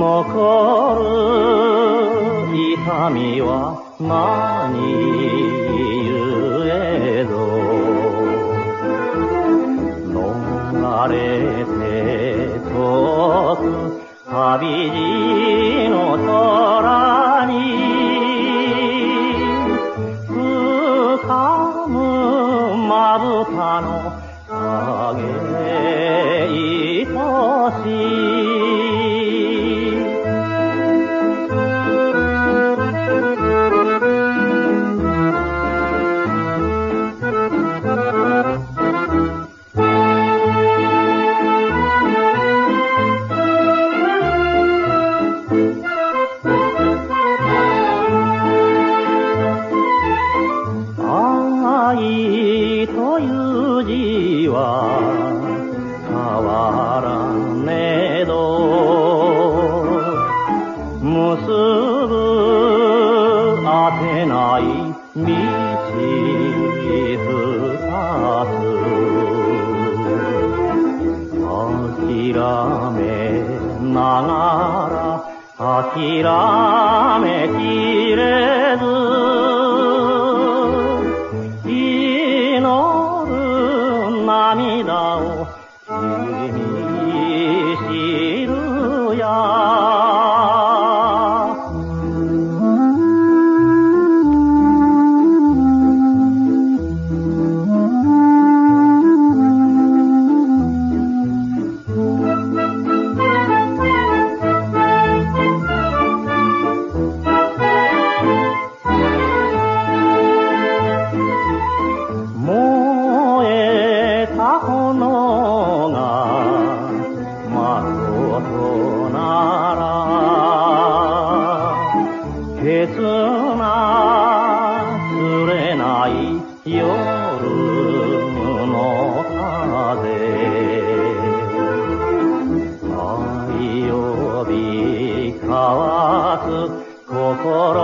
残る痛みは何故ぞ逃れて遠く旅路の空に深むまぶたの影愛しい結ぶあてない道二つ諦めながら諦めきれず祈る涙を君切な釣れない夜の風。愛をびかわす心